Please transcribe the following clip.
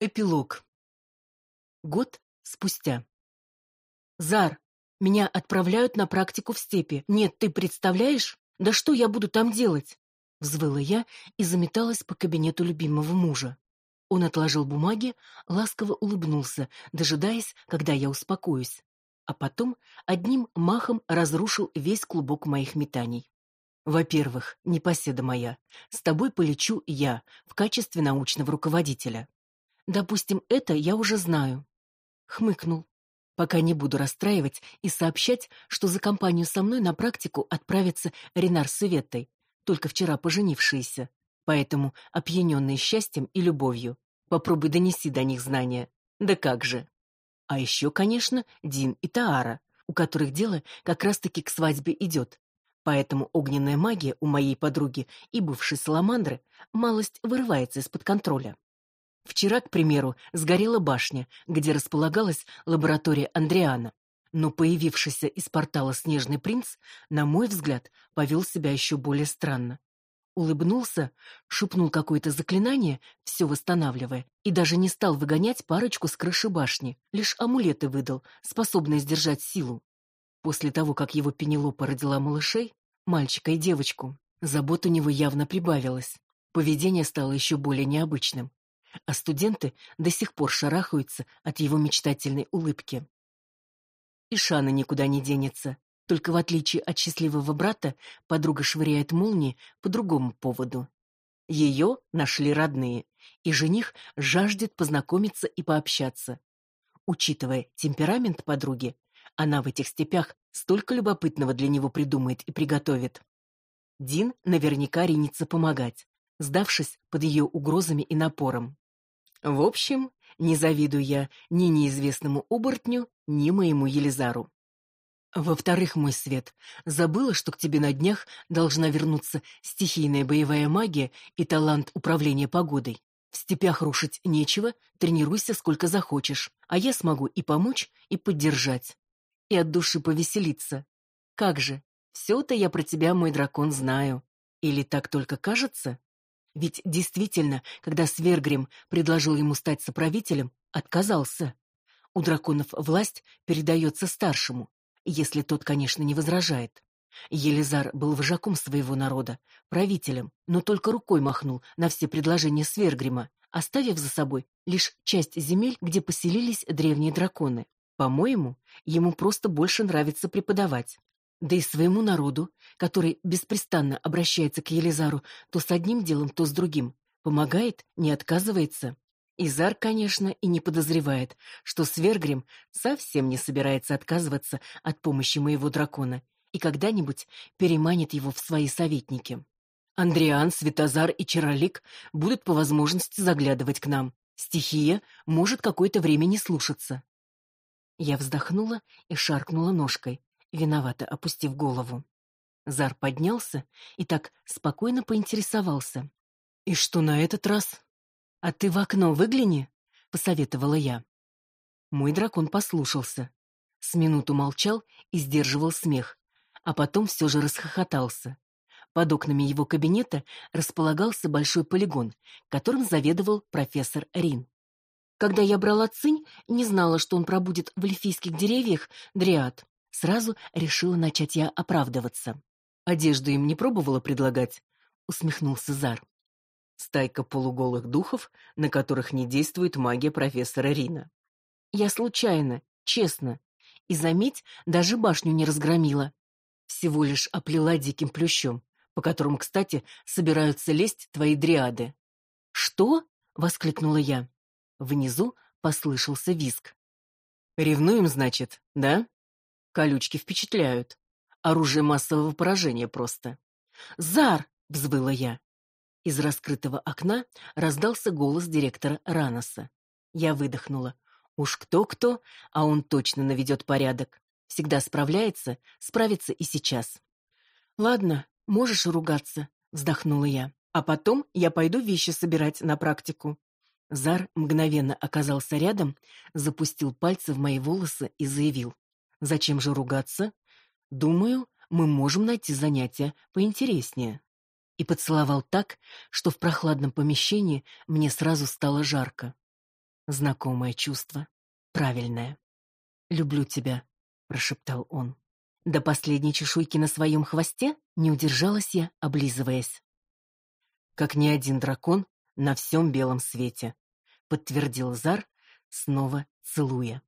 Эпилог. Год спустя. Зар, меня отправляют на практику в степи. Нет, ты представляешь? Да что я буду там делать? Взвыла я и заметалась по кабинету любимого мужа. Он отложил бумаги, ласково улыбнулся, дожидаясь, когда я успокоюсь, а потом одним махом разрушил весь клубок моих метаний. Во-первых, непоседа моя, с тобой полечу я в качестве научного руководителя. Допустим, это я уже знаю. Хмыкнул. Пока не буду расстраивать и сообщать, что за компанию со мной на практику отправится Ренар с Иветтой, только вчера поженившиеся. Поэтому, опьяненные счастьем и любовью, попробуй донести до них знания. Да как же. А еще, конечно, Дин и Таара, у которых дело как раз-таки к свадьбе идет. Поэтому огненная магия у моей подруги и бывшей саламандры малость вырывается из-под контроля. Вчера, к примеру, сгорела башня, где располагалась лаборатория Андриана. Но появившийся из портала снежный принц, на мой взгляд, повел себя еще более странно. Улыбнулся, шепнул какое-то заклинание, все восстанавливая, и даже не стал выгонять парочку с крыши башни, лишь амулеты выдал, способные сдержать силу. После того, как его Пенелопа родила малышей, мальчика и девочку, забот у него явно прибавилось. Поведение стало еще более необычным а студенты до сих пор шарахаются от его мечтательной улыбки. И Шана никуда не денется, только в отличие от счастливого брата, подруга швыряет молнии по другому поводу. Ее нашли родные, и жених жаждет познакомиться и пообщаться. Учитывая темперамент подруги, она в этих степях столько любопытного для него придумает и приготовит. Дин наверняка ринется помогать, сдавшись под ее угрозами и напором. В общем, не завидую я ни неизвестному оборотню, ни моему Елизару. Во-вторых, мой свет, забыла, что к тебе на днях должна вернуться стихийная боевая магия и талант управления погодой. В степях рушить нечего, тренируйся сколько захочешь, а я смогу и помочь, и поддержать. И от души повеселиться. Как же, все-то я про тебя, мой дракон, знаю. Или так только кажется? Ведь действительно, когда Свергрим предложил ему стать соправителем, отказался. У драконов власть передается старшему, если тот, конечно, не возражает. Елизар был вожаком своего народа, правителем, но только рукой махнул на все предложения Свергрима, оставив за собой лишь часть земель, где поселились древние драконы. По-моему, ему просто больше нравится преподавать. Да и своему народу, который беспрестанно обращается к Елизару то с одним делом, то с другим, помогает, не отказывается. Изар, конечно, и не подозревает, что Свергрим совсем не собирается отказываться от помощи моего дракона и когда-нибудь переманит его в свои советники. Андриан, Светозар и Чаролик будут по возможности заглядывать к нам. Стихия может какое-то время не слушаться. Я вздохнула и шаркнула ножкой виновато опустив голову. Зар поднялся и так спокойно поинтересовался. «И что на этот раз?» «А ты в окно выгляни», — посоветовала я. Мой дракон послушался. С минуту молчал и сдерживал смех, а потом все же расхохотался. Под окнами его кабинета располагался большой полигон, которым заведовал профессор Рин. Когда я брала цинь, не знала, что он пробудет в эльфийских деревьях дриад. Сразу решила начать я оправдываться. Одежду им не пробовала предлагать, усмехнулся Зар. Стайка полуголых духов, на которых не действует магия профессора Рина. Я случайно, честно. И заметь, даже башню не разгромила. Всего лишь оплела диким плющом, по которому, кстати, собираются лезть твои дриады. Что? воскликнула я. Внизу послышался визг. Ревнуем, значит, да? Колючки впечатляют. Оружие массового поражения просто. «Зар!» — взвыла я. Из раскрытого окна раздался голос директора Раноса. Я выдохнула. Уж кто-кто, а он точно наведет порядок. Всегда справляется, справится и сейчас. «Ладно, можешь ругаться», — вздохнула я. «А потом я пойду вещи собирать на практику». Зар мгновенно оказался рядом, запустил пальцы в мои волосы и заявил. Зачем же ругаться? Думаю, мы можем найти занятия поинтереснее. И поцеловал так, что в прохладном помещении мне сразу стало жарко. Знакомое чувство. Правильное. «Люблю тебя», — прошептал он. До последней чешуйки на своем хвосте не удержалась я, облизываясь. «Как ни один дракон на всем белом свете», — подтвердил Зар, снова целуя.